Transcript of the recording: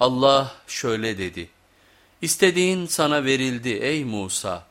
Allah şöyle dedi, İstediğin sana verildi ey Musa.